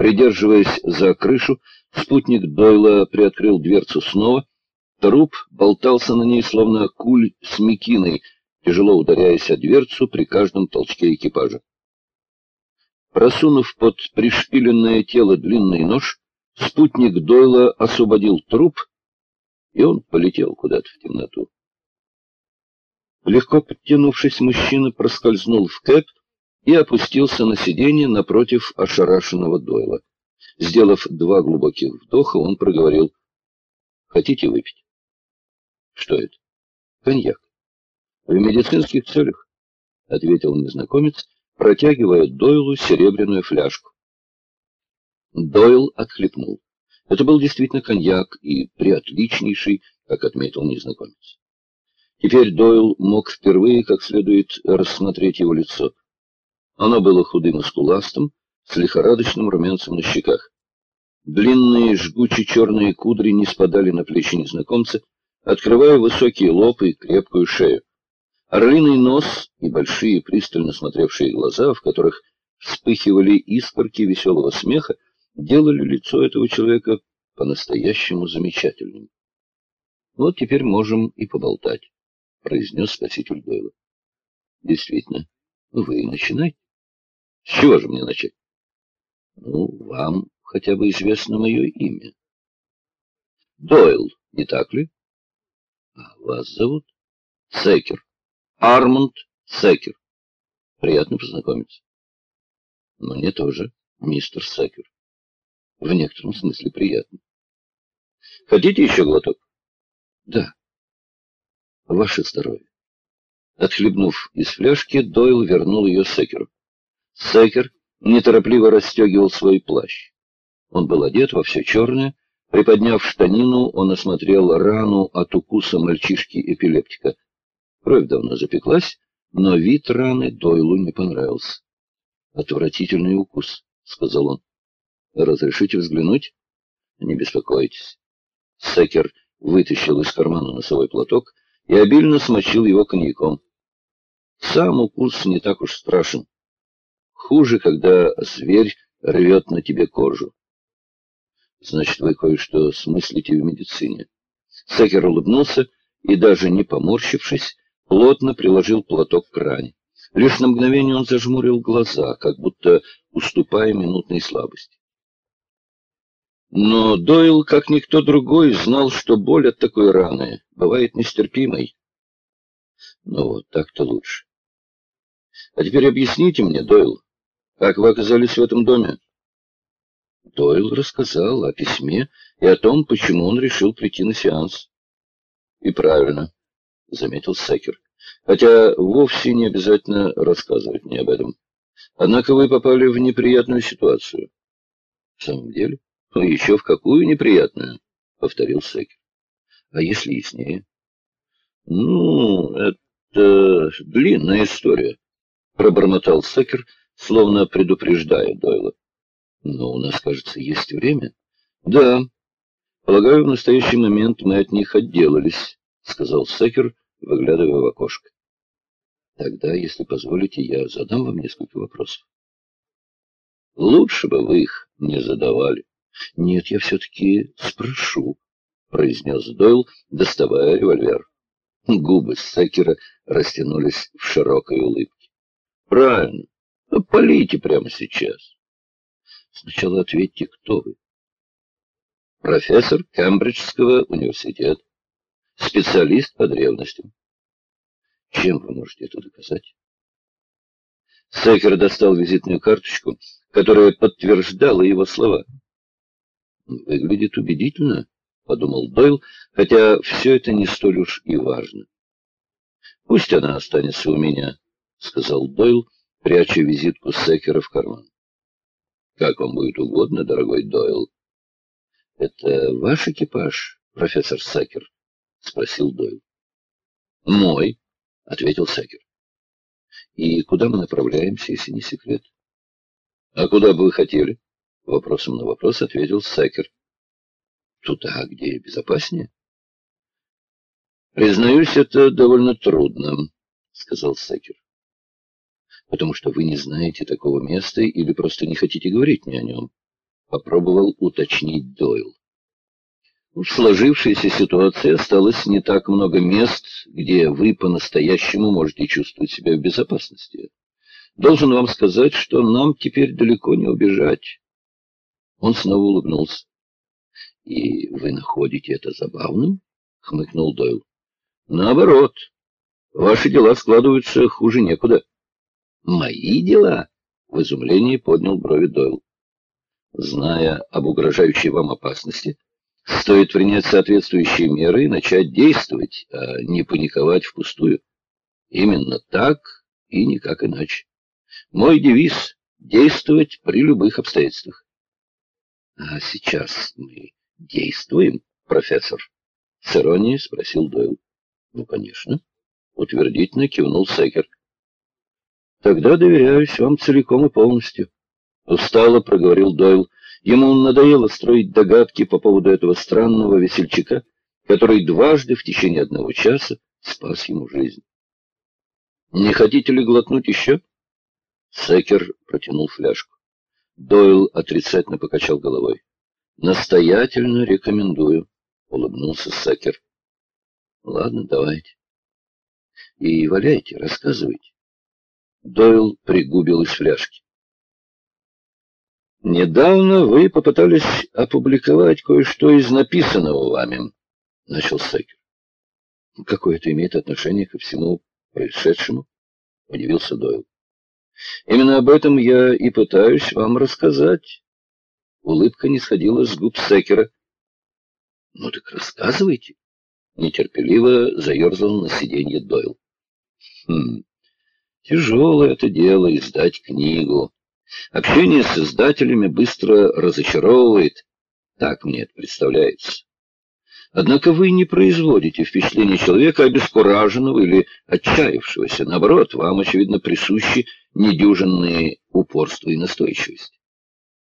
Придерживаясь за крышу, спутник Дойла приоткрыл дверцу снова. Труп болтался на ней, словно куль с мекиной, тяжело ударяясь о дверцу при каждом толчке экипажа. Просунув под пришпиленное тело длинный нож, спутник Дойла освободил труп, и он полетел куда-то в темноту. Легко подтянувшись, мужчина проскользнул в кэп и опустился на сиденье напротив ошарашенного Дойла. Сделав два глубоких вдоха, он проговорил. — Хотите выпить? — Что это? — Коньяк. — В медицинских целях, — ответил незнакомец, протягивая Дойлу серебряную фляжку. Дойл отхлебнул. Это был действительно коньяк и приотличнейший, как отметил незнакомец. Теперь Дойл мог впервые как следует рассмотреть его лицо. Оно было худым и скуластым, с лихорадочным румянцем на щеках. Длинные жгучие черные кудри не спадали на плечи незнакомца, открывая высокий лоб и крепкую шею. Орлиный нос и большие пристально смотревшие глаза, в которых вспыхивали искорки веселого смеха, делали лицо этого человека по-настоящему замечательным. Вот теперь можем и поболтать. — произнес спаситель Дойла. — Действительно, вы начинайте. — С чего же мне начать? — Ну, вам хотя бы известно мое имя. — Дойл, не так ли? — А вас зовут? — Секер. Армонд Секер. Приятно познакомиться. — Мне тоже, мистер Секер. В некотором смысле приятно. — Хотите еще глоток? — Да. Ваше здоровье. Отхлебнув из фляжки, Дойл вернул ее Секеру. Секер неторопливо расстегивал свой плащ. Он был одет во все черное. Приподняв штанину, он осмотрел рану от укуса мальчишки-эпилептика. Кровь давно запеклась, но вид раны Дойлу не понравился. «Отвратительный укус», — сказал он. «Разрешите взглянуть?» «Не беспокойтесь». Секер вытащил из кармана носовой платок и обильно смочил его коньяком. Сам укус не так уж страшен. Хуже, когда зверь рвет на тебе кожу. Значит, вы кое-что смыслите в медицине. Секер улыбнулся и, даже не поморщившись, плотно приложил платок к ране. Лишь на мгновение он зажмурил глаза, как будто уступая минутной слабости. Но Дойл, как никто другой, знал, что боль от такой раны бывает нестерпимой. Ну вот, так-то лучше. А теперь объясните мне, Дойл, как вы оказались в этом доме? Дойл рассказал о письме и о том, почему он решил прийти на сеанс. И правильно, — заметил Секер. Хотя вовсе не обязательно рассказывать мне об этом. Однако вы попали в неприятную ситуацию. В самом деле? — Ну, еще в какую неприятную, — повторил Секер. — А если яснее? — Ну, это длинная история, — пробормотал Секер, словно предупреждая Дойла. — Но у нас, кажется, есть время. — Да. Полагаю, в настоящий момент мы от них отделались, — сказал Секер, выглядывая в окошко. — Тогда, если позволите, я задам вам несколько вопросов. — Лучше бы вы их не задавали. — Нет, я все-таки спрошу, — произнес Дойл, доставая револьвер. Губы Секера растянулись в широкой улыбке. — Правильно. Полите прямо сейчас. Сначала ответьте, кто вы. Профессор Кембриджского университета. Специалист по древностям. Чем вы можете это доказать? Секер достал визитную карточку, которая подтверждала его слова. Выглядит убедительно, — подумал Дойл, хотя все это не столь уж и важно. — Пусть она останется у меня, — сказал Дойл, пряча визитку Секера в карман. — Как вам будет угодно, дорогой Дойл. — Это ваш экипаж, профессор Секер? — спросил Дойл. — Мой, — ответил Секер. — И куда мы направляемся, если не секрет? — А куда бы вы хотели? — Вопросом на вопрос ответил Секер. Туда, где безопаснее? Признаюсь, это довольно трудно, сказал Секер. Потому что вы не знаете такого места или просто не хотите говорить мне о нем. попробовал уточнить Дойл. В сложившейся ситуации осталось не так много мест, где вы по-настоящему можете чувствовать себя в безопасности. Должен вам сказать, что нам теперь далеко не убежать. Он снова улыбнулся. — И вы находите это забавным? — хмыкнул Дойл. — Наоборот. Ваши дела складываются хуже некуда. — Мои дела? — в изумлении поднял брови Дойл. — Зная об угрожающей вам опасности, стоит принять соответствующие меры и начать действовать, а не паниковать впустую. Именно так и никак иначе. Мой девиз — действовать при любых обстоятельствах. — А сейчас мы действуем, профессор? — с иронией спросил Дойл. — Ну, конечно. — утвердительно кивнул Секер. — Тогда доверяюсь вам целиком и полностью. Устало проговорил Дойл. Ему надоело строить догадки по поводу этого странного весельчака, который дважды в течение одного часа спас ему жизнь. — Не хотите ли глотнуть еще? Секер протянул фляжку. Дойл отрицательно покачал головой. «Настоятельно рекомендую», — улыбнулся Секер. «Ладно, давайте. И валяйте, рассказывайте». Дойл пригубил из фляжки. «Недавно вы попытались опубликовать кое-что из написанного вами», — начал Секер. «Какое это имеет отношение ко всему происшедшему?» — удивился Дойл. Именно об этом я и пытаюсь вам рассказать. Улыбка не сходила с губ Секера. — Ну так рассказывайте. Нетерпеливо заерзал на сиденье Дойл. — Хм, тяжелое это дело издать книгу. Общение с издателями быстро разочаровывает. Так мне это представляется. Однако вы не производите впечатление человека обескураженного или отчаявшегося. Наоборот, вам, очевидно, присущи недюжинные упорство и настойчивость.